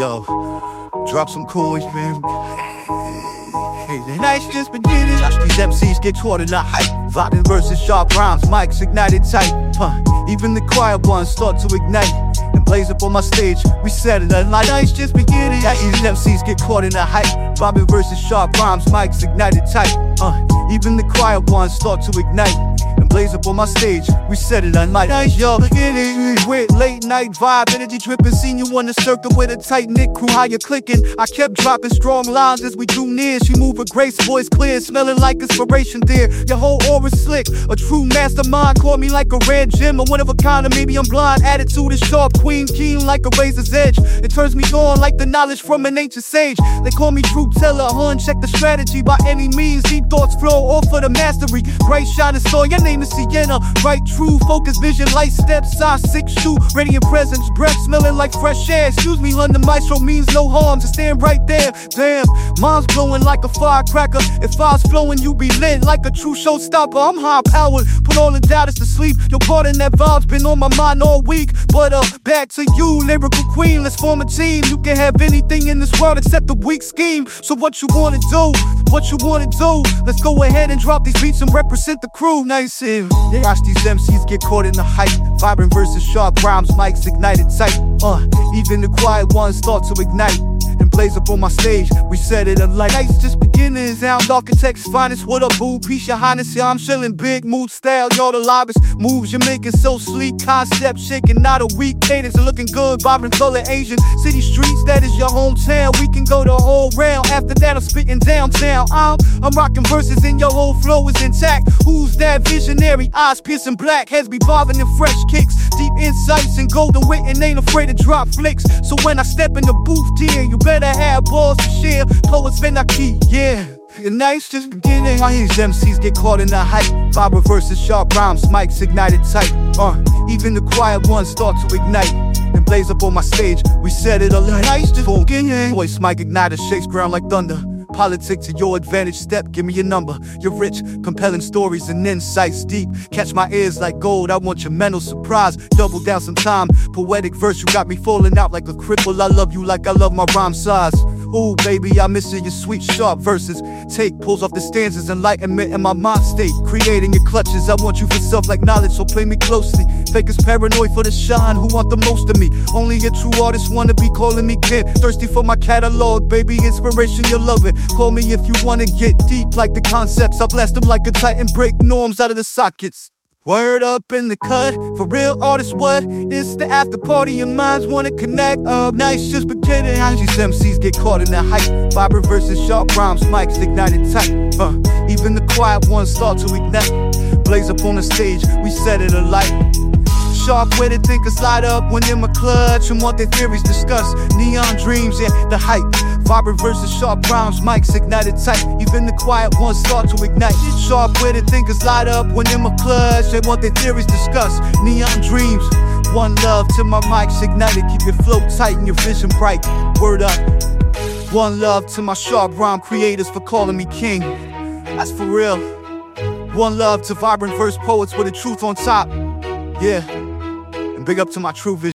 Yo, drop some coins, man. Hey, the night's just beginning. These MCs get caught in the hype. Vibing versus sharp rhymes, mics ignited tight. Huh. Even the quiet ones start to ignite and blaze up on my stage. We set it, and like night's just beginning. Yeah, these MCs get caught in the hype. Vibing versus sharp rhymes, mics ignited tight. Uh, even the quiet ones start to ignite and blaze up on my stage. We set it on my night, yo. With late night vibe, energy dripping. Seen you on the circle with a tight knit crew. How you clicking? I kept dropping strong lines as we drew near. She moved with grace, voice clear, smelling like inspiration, dear. Your whole aura slick, a true mastermind. Caught me like a red gem, a one of a kind, or maybe I'm blind. Attitude is sharp, queen keen like a razor's edge. It turns me on like the knowledge from an ancient sage. They call me true teller, hun. Check the strategy by any means. Deep thoughts flow off for the mastery. Bright shining star, your name is Sienna. Right, true, focus, vision, light steps, size six shoe. Radiant presence, breath smelling like fresh air. Excuse me, London Maestro means no harm to stand right there. Damn, mom's blowing like a firecracker. If was flowing, you be lit like a true showstopper. I'm high powered, put all the doubters to sleep. Your part in that vibe's been on my mind all week. But uh, back to you, lyrical queen. Let's form a team. You can have anything in this world except the weak scheme. So what you wanna do? What you wanna do? Let's go ahead and drop these beats and represent the crew. Nice if they watch these MCs get caught in the hype. Vibrant versus sharp rhymes, mics ignited tight. Uh, even the quiet ones start to ignite blaze up on my stage. We set it alight. Night's just beginning. Sound architects finest. What up, boo? Peace, your highness. Yeah, I'm chilling. big mood style. Y'all the lobbyists. Moves you're making so sleek. Concept shaking, not a weak cadence. Looking good. Vibrant color Asian. City streets, that is your hometown. We can go the whole round. After that, I'm spitting downtown. I'm, I'm rocking verses and your whole flow is intact. Who's that visionary? Eyes piercing black. Heads be bobbing in fresh kicks. Deep insights and golden wit and ain't afraid to drop flicks. So when I step in the booth, dear, you better have balls to share. Poets been a key, yeah. The night's just beginning. I hear these MCs get caught in the hype. Barbara versus sharp rhymes, mics ignited tight. Uh, even the quiet ones start to ignite and blaze up on my stage. We set it alight. Night's just beginning. Voice mic ignited, shakes ground like thunder. Politics to your advantage step, give me your number. You're rich, compelling stories and insights deep. Catch my ears like gold, I want your mental surprise. Double down some time, poetic verse, you got me falling out like a cripple. I love you like I love my rhyme size. Ooh, baby, I miss your sweet, sharp verses. Take pulls off the stanzas, enlightenment in my mind state. Creating your clutches, I want you for self like knowledge, so play me closely. Fakers paranoid for the shine, who want the most of me? Only a true artist wanna be calling me kid. Thirsty for my catalog, baby, inspiration, you love it. Call me if you wanna get deep like the concepts. I blast them like a titan, break norms out of the sockets. Word up in the cut, for real artists, what? It's the after party and minds wanna connect. Up nights just beginning. How these MCs get caught in the hype. Vibrant versus sharp rhymes, mics ignited tight. Uh, even the quiet ones start to ignite. Blaze up on the stage, we set it alight. Sharp witted thinkers light up when in my clutch and want their theories discussed. Neon dreams, yeah, the hype. Vibrant versus sharp rhymes, mics ignited tight. Even the quiet ones start to ignite. Sharp witted thinkers light up when in my clutch. They want their theories discussed. Neon dreams. One love to my mics ignited. Keep your flow tight and your vision bright. Word up. One love to my sharp rhyme creators for calling me king. That's for real. One love to vibrant verse poets with the truth on top. Yeah. And big up to my true vision.